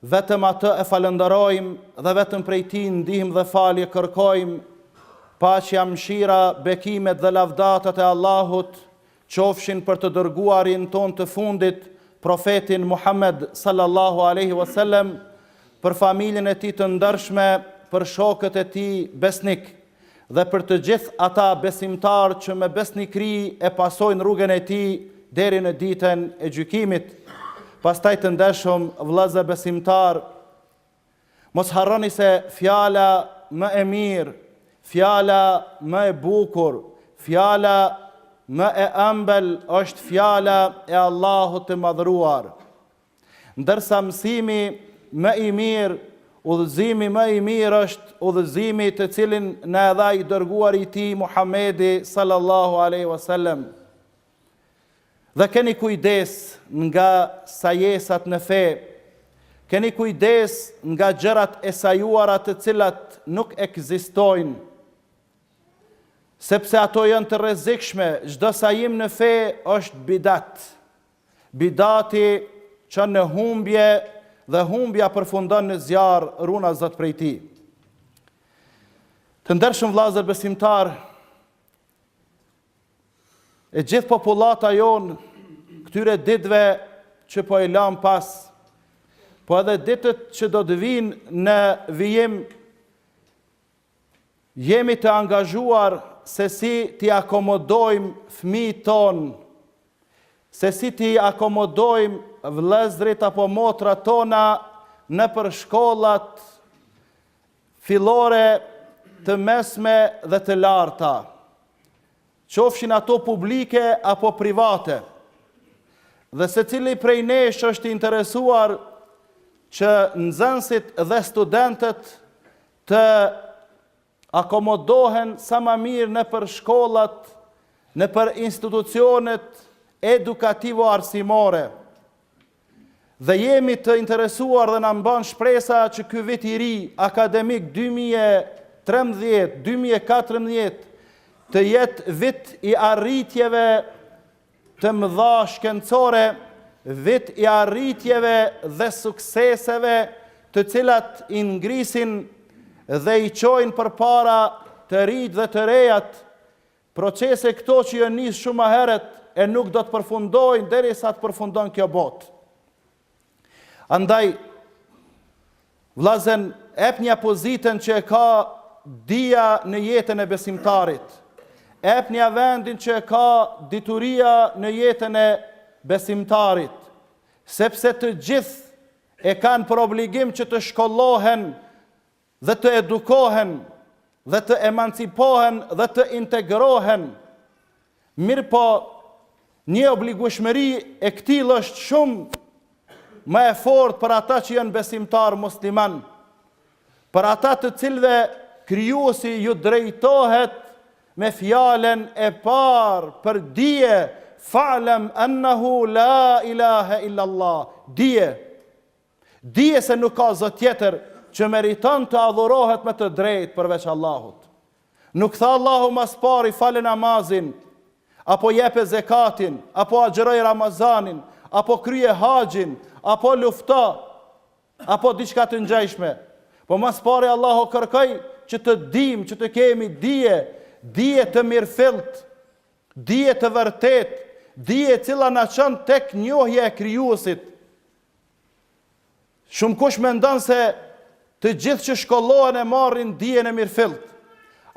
Vetëm Atë e falënderojmë dhe vetëm prej Tij ndihmë dhe falje kërkojmë, paqja, mëshira, bekimet dhe lavdatat e Allahut qofshin për të Dërguarin tonë të fundit, Profetin Muhammed, sallallahu alejhi ue sellem, për familjen e tij të ndershme, për shokët e tij besnikë. Dhe për të gjithë ata besimtarë që me besnikëri e pasojnë rrugën e Tij deri në Ditën e Gjykimit. Pastaj të ndershëm vëllezër besimtarë, mos harroni se fjala më e mirë, fjala më e bukur, fjala më e ëmbël është fjala e Allahut të Madhëruar. Ndërsa mësimi më i mirë, udhëzimi më i mirë është udhëzimi të cilin na e dha i dërguari i Tij Muhamedi sallallahu alejhi wa sallam. Dhe keni kujdes nga sajesat në fe, keni kujdes nga gjërat e sajuara të cilat nuk ekzistojnë, sepse ato janë të rrezikshme, çdo sajim në fe është bidat. Bidati çon në humbje dhe humbja përfundon në zjarr, runa Zot prej tij. Të ndershëm vëllazër besimtar, e gjithë popullata jonë këtyre ditëve që po e lamë pas, po edhe ditët që do të vinë në vijim, Jemi të angazhuar se si t'i akomodojmë fëmijët tonë, se si t'i akomodojmë vëllezërit apo motrat tona nëpër shkollat fillore, të mesme dhe të larta, qofshin ato publike apo private. Dhe secili prej nesh është i interesuar që nxënësit dhe studentët të akomodohen sa më mirë nëpër shkollat, nëpër institucionet edukativo-arsimore. Dhe jemi të interesuar dhe na mban shpresa që ky vit i ri akademik dy mijë e trembëdhjetë, dy mijë e katërmbëdhjetë të jetë vit i arritjeve të mëdha shkencore, vit i arritjeve dhe sukseseve të cilat i ngrisin dhe i çojnë përpara të rijtë dhe të rejat, procese këto që janë nisë shumë më herët e nuk do të përfundojnë derisa të përfundon kjo botë. Andaj, vllazën, jepnia pozitën që e ka dija në jetën e besimtarit, jepnia vendin që e ka dituria në jetën e besimtarit, sepse të gjithë e kanë për obligim që të shkollohen dhe të edukohen dhe të emancipohen dhe të integrohen, mirëpo një obligueshmëri e këtillë është shumë më e fortë për ata që janë besimtarë muslimanë, për ata të cilëve krijuesi iu drejtohet me fjalën e parë për dije, falem ennehu la ilahe illallah, dije, Dije se nuk ka Zot tjetër që meriton të adhurohet me të drejtë përveç Allahut. Nuk tha Allahu mas pari fale namazin, apo jepe zekatin, apo agjëroje Ramazanin, apo kryeje haxhin, apo lufto, apo diçka të ngjajshme. Po mas pari Allahu kërkoi që të dimë, që të kemi dije, dije të mirëfilltë, dije të vërtetë, dije cila na çon tek njohja e krijuesit, Shumëkush mendon se të gjithë që shkollohen e marrin dijen e mirëfilltë.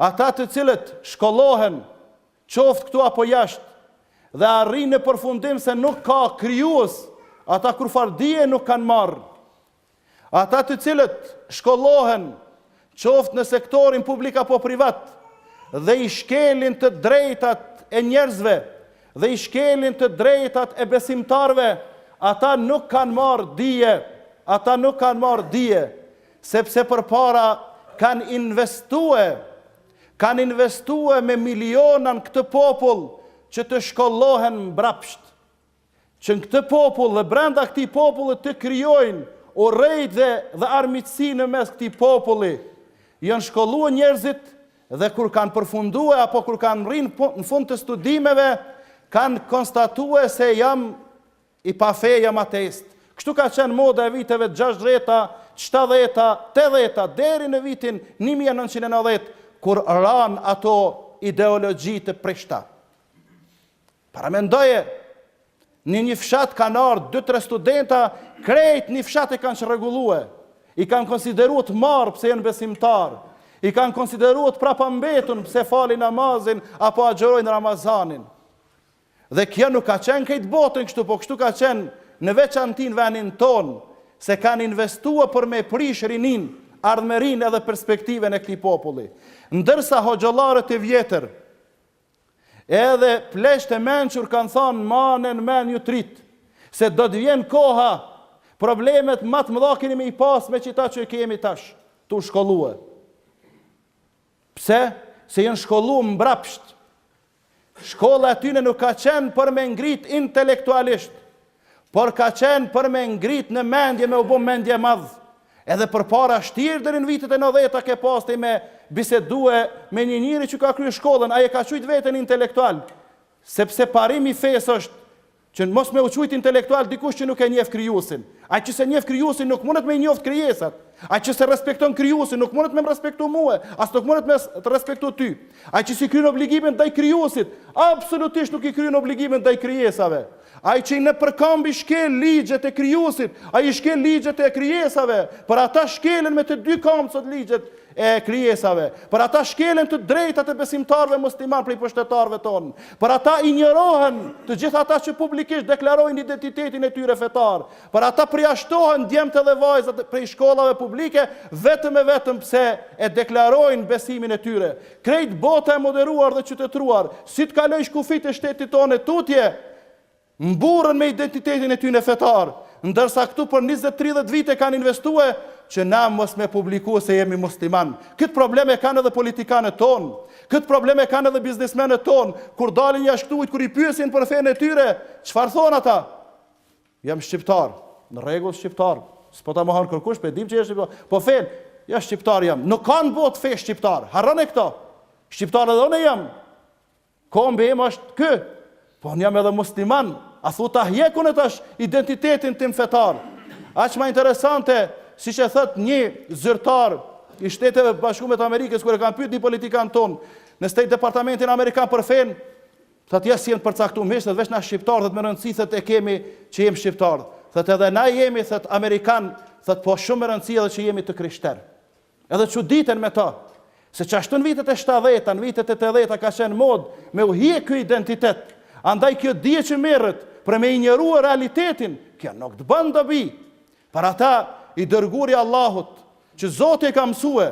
Ata të cilët shkollohen qoftë këtu apo jashtë dhe arrijnë në përfundim se nuk ka krijues, ata kurrfarë dije nuk kanë marrë. Ata të cilët shkollohen qoftë në sektorin publik apo privat, dhe i shkelin të drejtat e njerëzve dhe i shkelin të drejtat e besimtarëve, ata nuk kanë marrë dije, ata nuk kanë marrë dije, sepse përpara kanë investue, kanë investue me miliona në këtë popull që të shkollohen mbrapsht. Që në këtë popull dhe brenda këtij populli të krijojnë urrejtje dhe armiqësi në mes këtij populli. Janë shkollue njerëzit dhe kur kanë përfundue apo kur kanë mrri, po, në fund të studimeve, kanë konstatue se jam i pafe, jam ateist. Kështu ka qenë moda e viteve të gjashtëdhjeta, të shtatëdhjeta, tetëdhjeta, deri në vitin një mijë e nëntëqind e nëntëdhjetë, kur ranë ato ideologji të prishta. Paramendoje, në një fshat kanë ardhë dy tre studenta, krejt një fshat e kanë çrregullue, i kanë konsideruar të marrë pse janë besimtarë, i kanë konsideruar të prapambetun pse falin namazin apo agjërojnë Ramazanin. Dhe kjo nuk ka qenë krejt botën kështu, po kështu ka qenë në veçanti n'venin tonë, se kanë investuar për me prish rininë, ardhmërinë edhe perspektivën e këtij populli. Ndërsa hoxhollarët e vjetër Edhe pleqt e mençur kanë thanë mane n'men ju t'ri se do të vjen koha problemet ma të mëdha keni me i pas me qita që kemi tash tu shkollue pse se janë shkollu mbrapsht shkolla e tyne nuk ka qenë për me ngrit intelektualisht Por ka qenë për me ngrit në mendje me u bo mendjemadh edhe përpara shtirë deri në vitet e nandheta ke pas ti me bisedue me një njeri që ka krye shkollën ai e ka qujt veten intelektual sepse parimi i fesë është që mos me u qujt intelektual dikush që nuk e njef krijuesin ai që s'e njef krijuesin nuk mundet me i njoft krijesat ai që s'e respekton krijuesin nuk mundet me më respektu mua as nuk mundet me të respektu ty ai që s'i kryen obligimet ndaj krijuesit absolutisht nuk i kryen obligimet ndaj krijesave Ai që i nëpërkamb i shkel ligjet e Krijuesit, ai i shkel ligjet e krijesave, për ata shkelen me të dy kamt sot ligjet e krijesave, për ata shkelen të drejtat e besimtarëve muslimanë prej pushtetarëve tonë, për ata injorohen të gjithë ata që publikisht deklarojnë identitetin e tyre fetar, për ata përjashtohen djemtë edhe vajzat prej shkollave publike vetëm e vetëm pse e deklarojnë besimin e tyre. Krejt bota e moderuar dhe qytetëruar, si të kalojsh kufijtë e shtetit tonë e tutje, mburren me identitetin e tyne fetar, ndërsa këtu për njëzet tridhjetë vite kanë investue që na mos me publiku se jemi musliman. Këtë problem e kanë edhe politikanët tonë, këtë problem e kanë edhe biznesmenët tonë, kur dalin jashtë këtuhit, kur i pyesin për fenë e tyre, çfarë thonë ata? Jam shqiptar, në rregull shqiptar, s'po ta mohon kërkush, po e dimë që je shqiptar. Po fenë, ja shqiptar jam. Nuk ka në botë fe shqiptar. Harrone këto. Shqiptar edhe unë jam. Kombi im është ky. Po unë jam edhe musliman. A thu ta hjek unë tash identitetin tim fetar. Aq ma interesante, siç e thot një zyrtar i Shteteve Bashkume të Amerikës kur e kanë pyet një politikan tonë në State Departamentin Amerikan për fenë, Thotë ja s'jem përcaktu hiç thotë veç na shqiptar thotë me rëndësi thotë e kemi që jem shqiptar thotë edhe na jemi thotë amerikan thotë po shumë me rëndësi edhe që jemi të krishter edhe çuditen me ta se çashtu në vitet e shtatëdhjeta në vitet e tetëdhjeta ka qenë mod me u hije ky identitet andaj kjo dije që merret për me injorua realitetin kjo nuk të bën dobi për ata i dërguri i Allahut që Zoti e ka mësue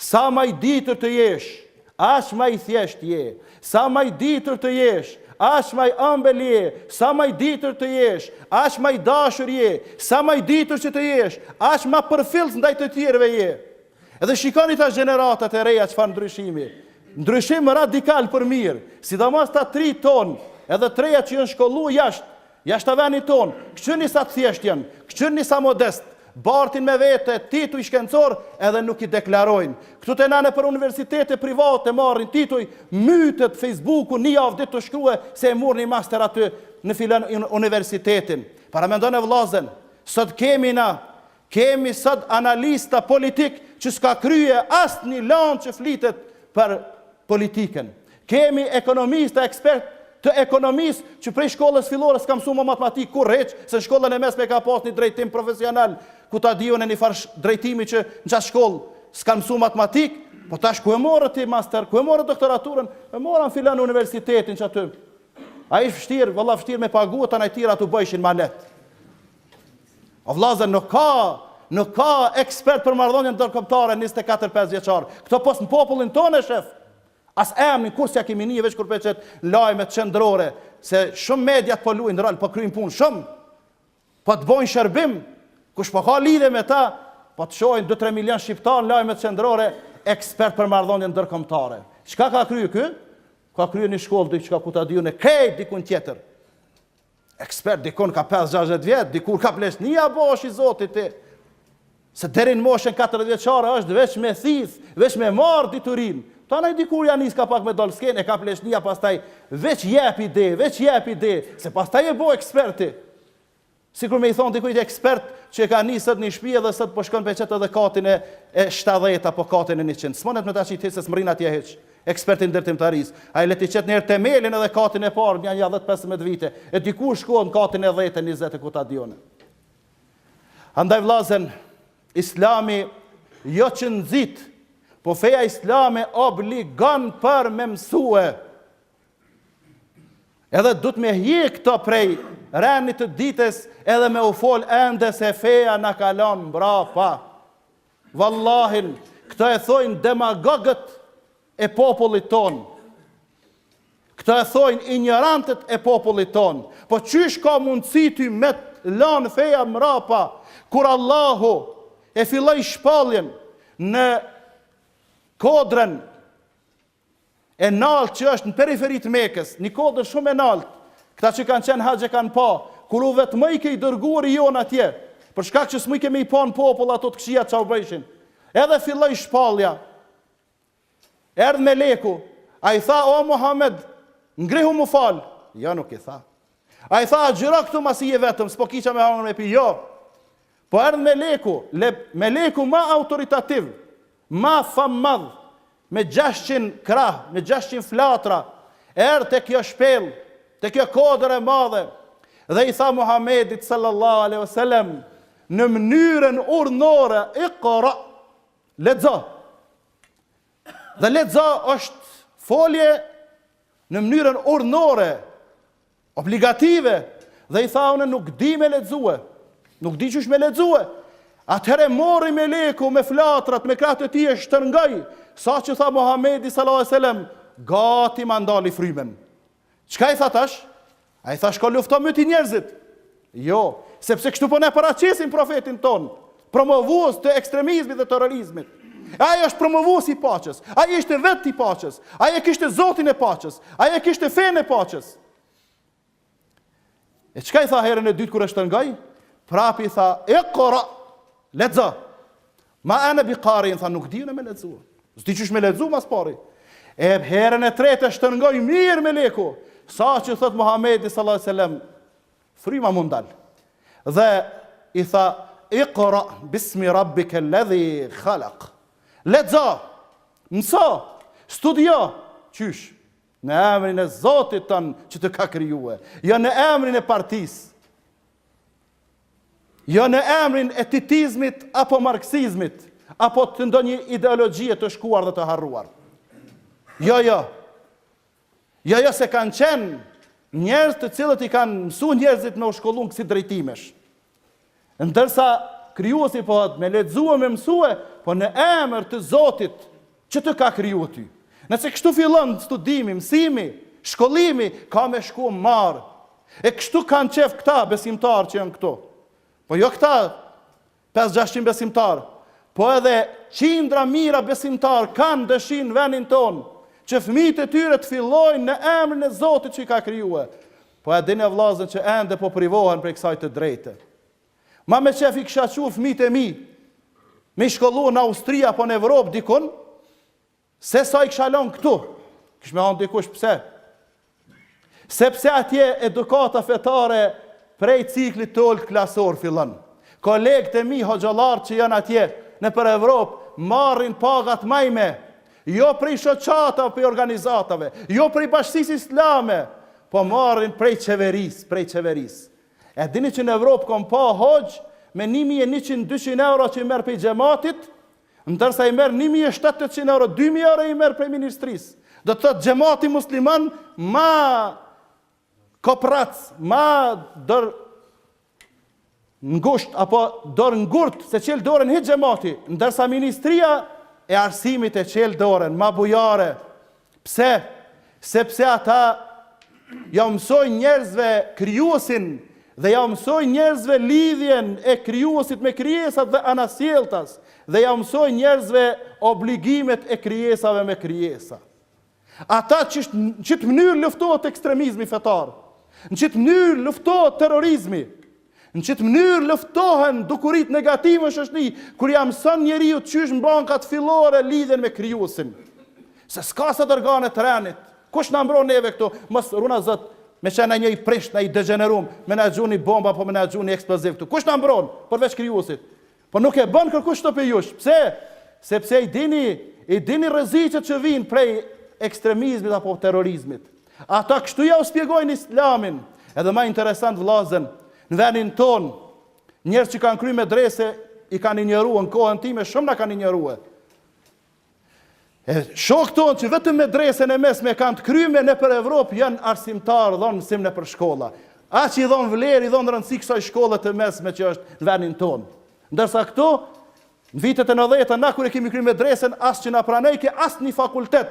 Sa ma i ditur të jesh, aq ma i thjeshtë je. Sa ma i ditur të jesh, aq ma i ambël je. Sa ma i ditur të jesh, aq ma i dashur je. Sa ma i ditur që të jesh, aq ma përfillës ndaj të tjerëve je. Edhe shikoni tash gjeneratat e reja çfarë ndryshimi. Ndryshim radikal për mirë, sidomos ta t'ri tonë, edhe të rejat që janë shkollu jashtë, Jashtë venit tonë, kqyrni sa të thjeshtë janë, kqyrni sa modest, bartin me vete tituj shkencor edhe nuk i deklarojnë. Këtu te na nëpër universitete private marrin tituj, mytet fejsbuku një javë ditë tu shkrue se e murni master aty në filan universitetin. Para mendone vllazën, sot kemi na Kemi sot analista politik që s'ka krye asnjë lam që flitet për politikën. Kemi ekonomistë e ekspertë të ekonomisë që prej shkollës fillore s'ka mësu më matematikë kurrë hiç, se në shkollën e mesme ka pas një drejtim profesional ku ta di une një farë drejtimi që në qat shkollë s'kanë mësu matematikë, po tash ku e more ti master, ku e more doktoraturën, e mora në filan universitetin qaty a ish vshtirë, valla vshtirë me pagu tanaj tjerat u bojshin ma letë. O vllazën nuk ka nuk ka ekspert për marrëdhëniet ndërkombëtare njëzet e katër pesë vjeçar këto pos në popullin tonë e shef as emnin kurrë s'ja kemi ni veç kur pe qet lajmet qendrore se shumë mediat po luajnë rol po kryjnë punë shumë po të bojnë shërbim kush po ka lidhje me ta po të shohin dy tre milion shqiptar në lajmet qendrore ekspert për marrëdhëniet ndërkombëtare çka ka kryer ky ka kryer një shkollë diçka ku ta di une krejt dikun tjetër Ekspert dikon kah 5-60 vjet, dikur kah pleqnia bohesh i zoti ti? Se deri në moshën 40 vjeçare është veç me thith, veç me marr diturin. Tanaj dikur ja nis ka pak me dal n'skenë, e kah pleqnia pastaj, veç jep ide, veç jep ide, se pastaj e bo eksperti. Sikur me i thonë dikujt ekspert që e ka nis sot një shpi edhe sot po shkon pe qet edhe katin e, e 70 apo katin e 100. S'munet me ta qit hiç, se s'mrrin atje hiç. Eksperti i ndërtimtarisë, ai le t'i qet niherë temelin edhe katin e parë nja nja dhjetë pesëmbëdhjetë vite, e dikur shkohen në katin e dhjetë e njëzet e ku ta di unë. Andaj vllazën, Islami jo që nxit, po feja Islame obligon për me mësue. Edhe duhet me hjek këto prej renit të ditës edhe me u fol ende se feja na ka lan mbrapa. Vallahin, këtë e thojnë demagogët e popullit tonë. Këtë e thojnë injorantët e popullit tonë. Po qysh ka mundësi ty me lanë feja mrapa, kur Allahu e filloj shpalljen në kodrën e naltë që është në periferi të Mekës, një kodër shumë e naltë. Këta që kanë qenë haxh e kanë pa, kur u vetmoi ky i dërguari jonë atje, për shkak që s'mujke me i pa në popull ato të këqijat ça u bëjshin. Edhe filloi shpallja. Erdh meleku, a i tha o Muhammed, ngrihu m'u fal. Jo nuk i tha. A i tha agjëro këtu masi je vetëm, s'po ki ça me hangër me pi. Jo. Po erdh meleku, le, meleku ma autoritativ, ma fammadh, me gjashtëqind krah, me gjashtëqind flatra, erdh te kjo shpellë, te kjo kodër e madhe, dhe i tha Muhammedit, sallallahu alejhi ve selem, në mënyrën urdhnore, Iqra, lexo. Dhe lexo është folje në mënyrën urdhnore, Obligative! Dhe i tha unë nuk di me lexue. Nuk di qysh me lexue. Atëherë mori meleku, me flatrat, me krahët e tij e shtërngoi, sa që tha Muhamedi sallallahu alaihi wasallam, gati ma ndali frymen. Çka i tha tash? A i tha shko lufto myti njerëzit? Jo, sepse kështu po na e paraqesin profetin tonë, promovues të ekstremizmit dhe terrorizmit. Ai është promovues i paqes. Ai ishte vetë i paqes. Ai e kishte Zotin e paqes. Ai e kishte fenë e paqes. E çka i tha herën e dytë kur e shtërngoi? Prap i tha, "Iqra, lexo." Ma ana bi qari, i tha, "Nuk di unë me lexu." S'di qysh me lexu mas pari. E herën e tretë e shtërngoi mirë meleku. Sa që thotë Muhamedi sallallahu alaihi wasallam, Fryma m'u ndal. Dhe i tha, Iqra bismi rabbike ledhi khalaq. Lexo, mëso, studio, qysh? Në emrin e Zotit tand që të ka krijue. Jo në emrin e partisë. Jo në emrin e titizmit apo marksizmit, apo të ndonjë ideologjie të shkuar dhe të harruar. Jo, jo. Jo jo se kanë qen njerëz të cilët i kanë mësu njerëzit me u shkollu në kësi drejtimesh. Ndërsa krijuesi po thotë me lexu e me mësue, po në emër të Zotit që të ka kriju ty. Nëse kështu fillon studimi, mësimi, shkollimi, ka me shku mbarë. E kështu kanë qejf këta besimtarë që janë këtu. Po jo këta Pesë-gjashtëqind besimtarë, po edhe qindra mijëra besimtarë kanë dëshirë në vendin tonë që fëmijët e tyre të fillojnë në emrin e Zotit që i ka krijue. Po e dini o vëllazër që ende po privohen prej kësaj të drejte. Ma me qejf i kisha çu fëmijët e mi me i shkollu në Austri apo në Evropë dikun, Se sa i kisha lënë këtu, kish me thanë dikush pse? Sepse atje edukata fetare prej ciklit të ulët klasor fillon. Kolegët e mi hoxhallarë që janë atje nëpër Evropë marrin paga t'majme, jo prej shoqatave, prej organizatave, jo prej bashkësisë islame, po marrin prej qeverisë, prej qeverisë. E dini që në Evropë kom pa hoxhë me një mijë e njëqind, dyqind euro që i merr prej xhematit, Ndërsa i merr një mijë e shtatëqind euro, dy mijë euro i merr prej ministrisë. Do të thotë xhamati musliman ma koprac, ma dor ngusht apo dor ngurt s'e çel dorën hiç xhamati, ndërsa ministria e arsimit e çel dorën ma bujare Pse? Sepse ata jau mësojnë njerëzve Krijuesin dhe jau mësojnë njerëzve lidhjen e Krijuesit me krijesat dhe anasjelltas dhe jau mësojnë njerëzve obligimet e krijesave me krijesa. Ata që në qit mënyrë luftohet ekstremizmi fetar, në qit mënyrë luftohet terrorizmi, Në qet mënyrë luftohen dukuritë negative në shoqni, kur jau mëson njeriut qysh në bankat fillore lidhjen me Krijuesin. Se s'ka sa do organe të renit. Kush na mbron neve këtu? Mos ruana Zot, me qenë najni i prisht, naj i degjenerum, me na gjuni bomba apo me na gjuni eksploziv këtu. Kush na mbron përveç Krijuesit? Po nuk e bën kërkush këtë për jush. Pse? Sepse i dini, i dini rreziqet që vijnë prej ekstremizmit apo terrorizmit. Ata kështu ja u spjegojnë Islamin. Edhe ma interesant vëllazën, në venin tonë njerëz që kanë kry medrese i kanë injorue në kohën time, shumë na kanë injorue. E shokë tonë që vetëm medresen e mesme kanë të kryme nëpër Evropë janë arsimtarë dhonë mësim nëpër shkolla. Aq i dhonë vlerë, i dhonë rëndësi kësaj shkolle të mesme që është në venin tonë. Ndërsa këtu, në vitet e nëdhjeta, na kur e kemi kry medresen, as që na pranojke asnjë fakultet.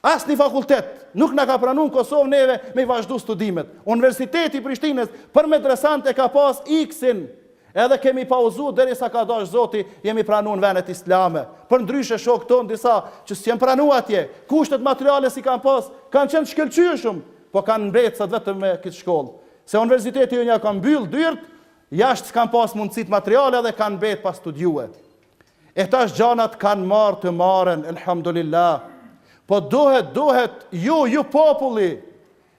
Asnjë fakultet nuk na ka pranu në Kosovë neve me i vazhdu studimet. Universiteti i Prishtinës për medresant e ka pas X-in, edhe kemi pauzu derisa ka dashtë Zoti jemi pranu në venet islame. Përndryshe shokë tonë disa që s'jenë pranu atje, kushtet materiale s'i kanë pas, kanë qenë të shkelqyeshëm, po kanë mbet sot vetëm me këtë shkollë. Se universiteti jau ka mbyllë dyert, jashtë s'kanë pas mundësitë materiale edhe kanë mbet pa studiue. E tash gjanat kanë marrë të marën, elhamdulillah. Po duhet, duhet, ju, ju populli,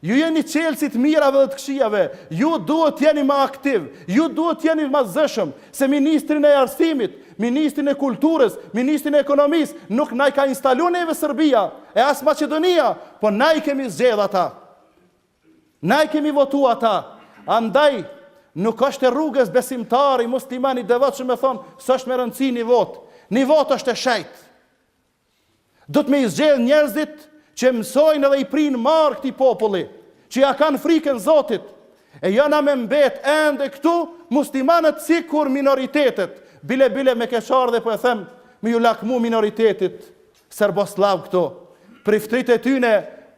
ju jeni çelësi i të mirave dhe të kqijave, ju duhet të jeni ma aktiv, ju duhet të jeni ma të zëshëm, se ministrin e arsimit, ministrin e kulturës, ministrin e ekonomis, nuk na i ka instalu neve Sërbia, e as Maqedonia, po na i kemi zgjedh ata. Na i kemi votu ata, andaj nuk është e rrugës besimtari, muslimani i devotshëm me thanë, s'është me rëndësi një votë. Një votë është e shejt. Dhe t'mi i zgjedh njerëzit që mësojnë dhe i prinë marë këtij populli, që ja kanë frikën Zotit, e jo na me mbet ende këtu muslimanët sikur minoritetet, bile bile me keqardhe po e them, me ju lakmu minoritetit, serbosllavë këtu, priftërit e tyne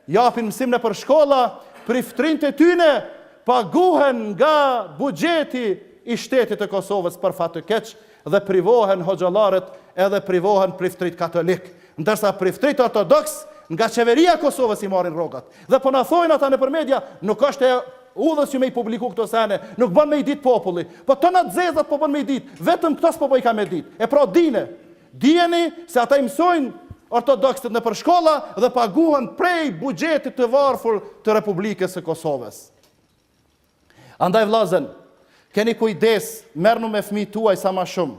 japin mësim nëpër shkolla, priftrintë e tyne paguhen nga buxheti i shtetit të Kosovës për fat të keq dhe privohen hoxhallarët edhe privohen priftërit katolikë, ndërsa priftërit ortodoksë nga qeveria e Kosovës i marrin rrogat. Dhe po na thojnë ata nëpër media, nuk është e udhës që me i publiku këto sene, nuk bën me i ditë populli. Po tona të zezat po bën me i ditë, vetëm këto s'po bojka me ditë. E pra dine, dijeni se ata i mësojnë ortodoksët nëpër shkolla dhe paguhen prej buxhetit të varfur të Republikës së Kosovës. Andaj vllazën, keni kujdes, merrnu me fëmijë tuaj sa ma shumë.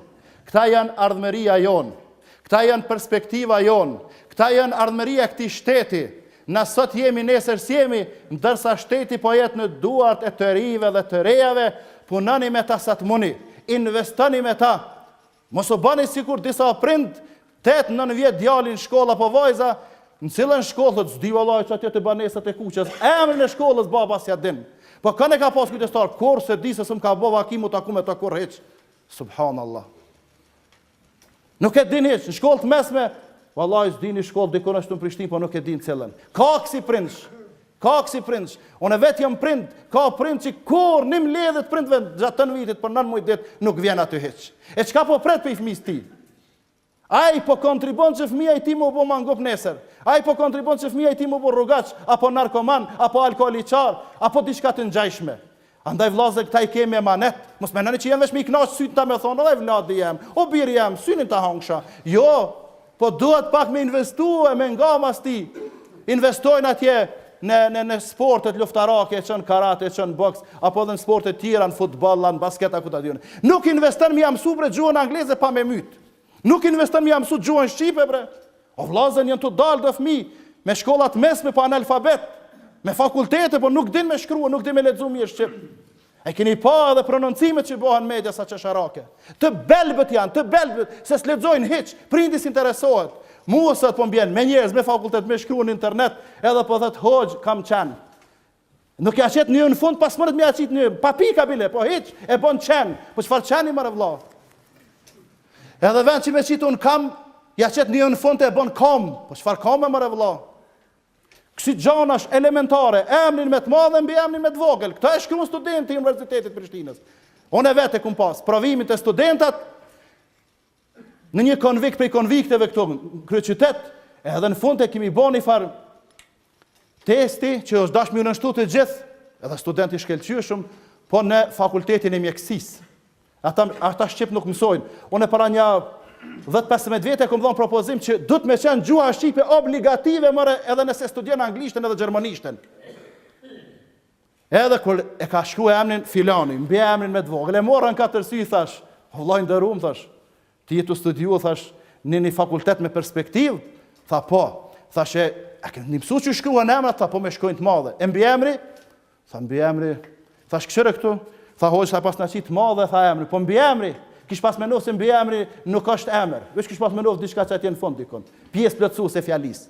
Këta janë ardhmëria jonë. Këta janë perspektiva jonë. Këta janë ardhmëria e këtij shteti. Na sot jemi, nesër s'jemi, ndërsa shteti po jet në duart e të rijve dhe të rejave, punoni me ta sa t'muni, investoni me ta, Mos u bani sikur disa prind, tetë-nan vjet djali në shkollë apo vajza, në cillën shkollë, thotë s'di vallai qatje te banesat e kuqes emrin e shkollës baba s'ja din po kënd e ka pas kujdestar kurrë s'e di se s'më ka bo vaki mu taku me të kurrë hiç subhanallah nuk e din hiç në shkollë të mesme vallai s'di, ni shkollë dikun ashtu në Prishtinë po nuk e di n'cillën, ka kësi prindsh Ka kësi prindsh. Unë vetë jam prind, ka prindë që kur ni mledhje t'prindve gjatë tanë vitit për nan muj t' ditë nuk vjen aty hiç. E çka po pret prej fëmijës tij? Ai po kontribon që fëmija i tij m'u bo mangup nesër. Ai po kontribon që fëmija i tij m'u bo rrugaç, apo narkoman, apo alkooliçar, apo diçka të ngjajshme. Andaj vllazën këta i kemi emanet, mos menoni që jan veç me i knaq sytë, ta me thon o evladi jem, o biri jem, synin ta hongsha. Jo, po duhet pak me investue, me nga mas tij. Investojnë atje në, në, në sportet luftarake, e çon n'karate, e çon n'boks, apo edhe në sportet tjera, në futboll, në basket, a ku ta di unë. Nuk investojnë me ia msu bre gjuhën angleze pa me myt. Nuk investojnë me ia msu gjuhën shqipe bre. O vllazen janë tu dalë do fëmijë me shkolla të mesme po analfabet me fakultete po nuk din me shkrua nuk din me lexu mirë shqip e keni pa edhe prononcimet që bahen n'media sa qesharake të belbët janë të belbët se s'lexojnë hiç prindi s'interesohet mua sot po m'bjen me njerëz me fakultet me shkrua në internet edhe po thot hoxhë kam qenë Nuk ja qet ë-në n'fund, as merret me ja qit një e pa pika bile, po hiç, e bon qen, po çfarë qeni more vla. Edhe vend që me qitë unë kam, ja qet ë-në n'fund e bon kam, po çfarë kame more vla. Kësi gjanash elementare, emnin me të madhe mbi emnin me të vogël. Këta e shkrun studenti i Universitetit t'Prishtinës. Unë e vetë e kum pas, provimin te studentat, në një konvikt prej konvikteve këtu në kryeqytet, edhe në fund e kemi bërë një farë testi që është, dashtën ashtu të gjithë, edhe student i shkëlqyeshëm, po në fakultetin e mjekësisë. Ata shqip nuk mësojnë. Unë para nja 10-15 vjetë e kom dhonë propozim që duhet me qenë gjuha shqipe obligative more edhe nëse studion anglishten edhe gjermanishten. Edhe kur e ka shkruar emrin filani, mbiemrin me të vogël, e morën katër sy, thash, o vëlla i nderuar, thash, ti je tu studiu, thash, në një fakultet me perspektivë? Tha po. Thashë, a ke mësu qysh shkruhen emrat? Tha po me shkronjë të madhe. E mbiemri? Tha mbiemri. Thash kshyre këtu? Tha hoqë, tha pas në qitë madhe, tha emri. Po mbiemri? Kish pas mendu se mbiemri nuk është emër. Veç kish pas mendu diçka që atje në fund dikon. Pjesë plotësuese e fjalisë.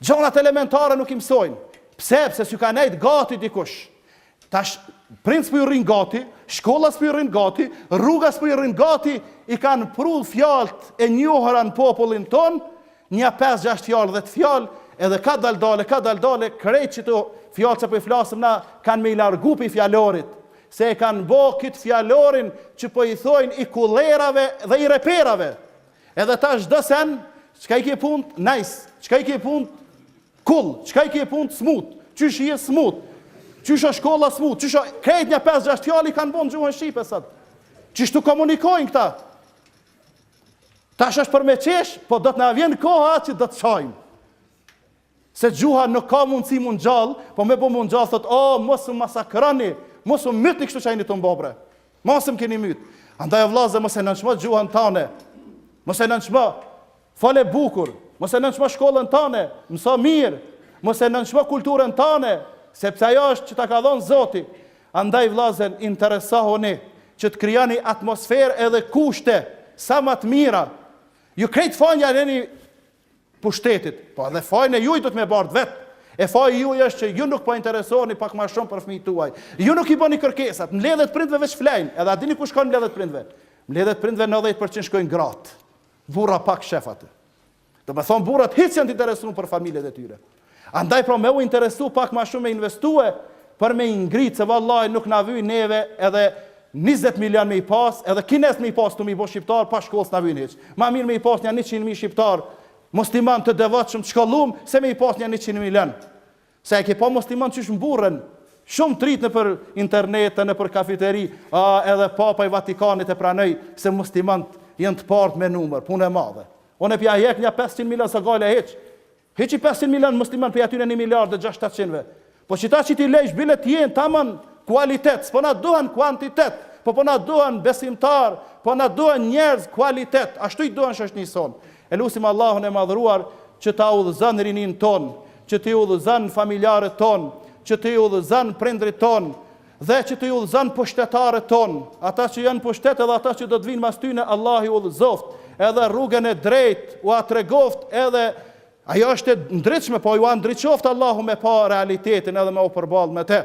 Gjanat elementare nuk i msojn. Pse? Pse s'ju ka nejt gati dikush. Tash prindi s'po ju rrin gati, shkolla s'po ju rrin gati, rruga s'po ju rrin gati, i kan pru fjalt e njohura në popullin ton, nja pesë gjashtë fjalë dhjetë fjalë, edhe kadal-dale, kadal-dale, krejt qëto fjalë që po i flasim na kan me i largu prej fjalorit, se e kan bo kyt fjalorin që po i thojn i kullerave dhe i reperave. Edhe tash çdo sen, qysh i ke punt, nice, qysh i ke punt, cool, qysh i ke punt, smooth, qysh je smooth, qysh o shkolla smooth, qysh o krejt nja 5-6 fjalë e kanë bon gjuhën Shqipe sot. Qishtu komunikojnë këta. Tash është për me qesh, po do të na vjen koha që do të qajmë. Se gjuha nuk ka mundësi mu ngjallë, po me bo mu ngjallë thotë, o, mos m' masakroni, mos m' mytni kështu çka jeni tu m'bo bre. Mos më keni mytë. Andaj o vllazën, mos e nënçmo gjuhën tane, mos e nënçmo, fole bukur, mos e nënçmo shkollën tane, mëso mirë, mos e nënçmo kulturën tane, sepse ajo është që ta ka dhonë zoti. Andaj vllazën, interesohoni, që të krijoni atmosferë edhe kushte sa më të mira. Ju krejt fajin ja leni pushtetit, po edhe fajin e juaj duhet me bartë vetë, e faji juaj është që ju nuk po interesoni pak ma shumë për fëmijët tuaj, ju nuk i bëni kërkesat, mbledhjet e prindve veç flejnë, edhe a dini kush shkon n'mbledhje t'prindve, n'mbledhje t'prindve nondhet përqind shkojnë gratë, burra pak sheh aty, domethonë burrat hiç s'janë të interesuar për familjet e tyre. Andaj pra me u interesu pak ma shumë me investue për me i ngrit se vallaj nuk na vyjnë neve edhe 20 milion me i pas edhe kines me i pas tonë me i bo shqiptar pa shkollë s'na vyjnë hiç. Ma mirë me i pas nja 100 mijë shqiptar musliman të devotshëm të shkollum se me i pas nja 100 milion. Se e ke pa muslimant qysh mburren shumë herë nëpër internet e nëpër kafiteri, aa edhe papa i Vatikanit e pranoj se muslimant jan të parët me numër, punë e madhe. Unë pja jep nja 500 milion s'ka gajle hiç. Hiqi pesëqind milion musliman prej atyne një miliard e gjashtë shtatëqindve. Po qita që t'i lejsh bile të jenë taman kualitet, s'po na duhen kuantitet, po po na duhen besimtar, po na duhen njerëz kualitet, ashtu i duhen shoqnisë sonë. E lusim Allahun e Madhëruar që ta udhëzon rininë tonë, që t'i udhëzon familjarët tonë, që t'i udhëzon prindërit tonë, Dhe që t'i udhëzon pushtetarët tonë, ata që janë në pushtet edhe ata që do të vijnë mas tyne, Allahu i udhëzoftë edhe rrugën e drejtë ua tregoftë edhe Ajo është e ndritshme, po jua ndriçoftë Allahu me pa realitetin edhe me u përballë me të.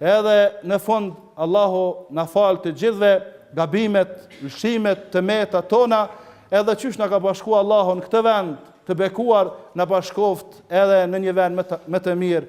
Edhe në fund Allahu na fal të gjithëve gabimet, lëshimet, të metat tona, edhe qysh na ka bashku Allahu në këtë vend të bekuar, na bashkoftë edhe në një vend më të mirë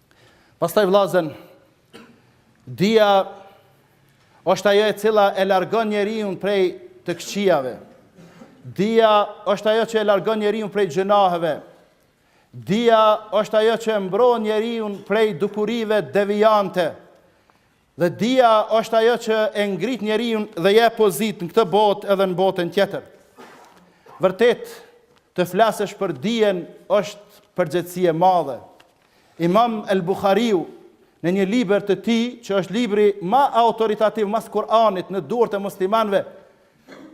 Pastaj vllazen, dija është ajo e cila e largon njeriun prej të këqijave. Dija është ajo që e largon njeriun prej gjynaheve. Dija është ajo që e mbron njeriun prej dukurive devijante. Dhe dija është ajo që e ngrit njeriun dhe i jep pozitë në këtë botë edhe në botën tjetër. Vërtet, të flasësh për dijen është përgjegjësi e madhe. Imam el-Bukhariu në një libër të tij, që është libri ma autoritativ mas Kur'anit në duart e muslimanëve,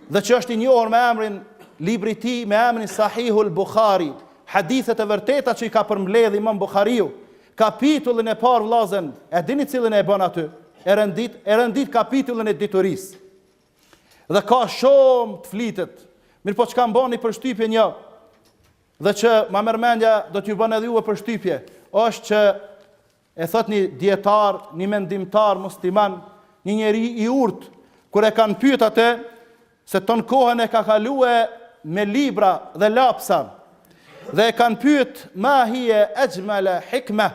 dhe që është i njohur me emrin libri i tij me emrin Sahihul Bukhari, hadithet e vërteta që i ka përmbledh Imam Bukhariu, kapitullin e parë vllazën, e dini cilin e bën aty? E rendit, e rendit kapitullin e diturisë. Dhe ka shumë të flitet. Mirëpo çka m'bani përshtypje mu, dhe që ma merr mendja do t'ju bën edhe juve përshtypje, është që E thotë një dijetar, një mendimtar musliman, një njeri i urtë, kur e kanë pyet atë se ton kohën e ka kalue me libra dhe lapsa dhe e kanë pyet ma hije exhmele hikme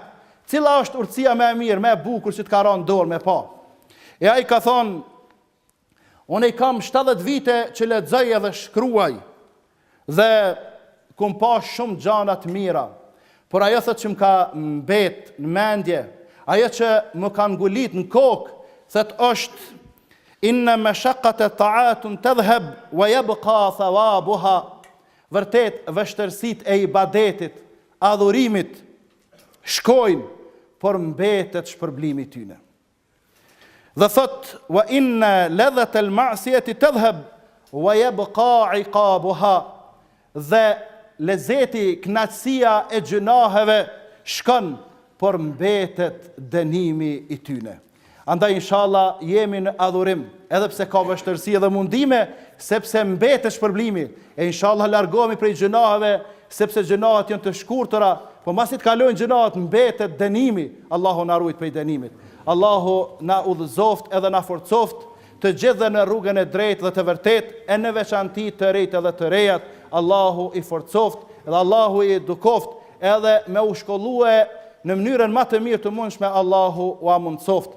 cila është urtësia më e mirë, më e bukur që të ka ra në dorë me pa e ai ka thonë Unë i kam 70 vite që lexoj edhe shkruaj dhe kum pa shumë gjana të mira, por ajo thotë që më ka mbet në mendje, ajo që më ka ngulit në kokë, thotë është Inna mashaqata ta'atun tadhhabu wa yabqa thawabuha. Vërtet vështirësitë e ibadetit, adhurimit shkojnë, por mbetet shpërblimi i tyne. Dhe thot, wa inna ladhat al ma'siyati tadhhab wa yabqa iqabuha. Dhe lezeti, kënaqësia e gjynaheve shkon, por mbetet dënimi i tyne. Andaj inshalla jemi në adhurim, edhe pse ka vështërsi edhe mundime, sepse mbetet shpërblimi, e inshalla largohemi prej gjynaheve, sepse gjynahet janë të shkurtëra, po masi të kalojnë gjynahet mbetet dënimi, Allahu na ruajt prej dënimit. Allahu na udhëzoftë edhe na forcoftë të gjithëve në rrugën e drejtë dhe të vërtetë, e në veçanti të rejt edhe të rejat, Allahu i forcoftë dhe Allahu i edukoftë edhe me u shkollue në mënyrën ma të mirë të mundshme Allahu ua mundësoftë.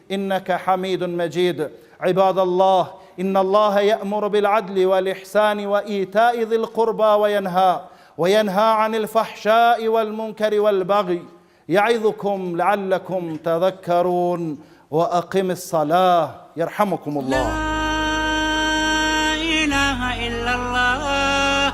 إنك حميد مجيد عباد الله إن الله يأمر بالعدل والإحسان وإيتاء ذي القربى وينهى وينهى عن الفحشاء والمنكر والبغي يعظكم لعلكم تذكرون وأقم الصلاة يرحمكم الله لا إله إلا الله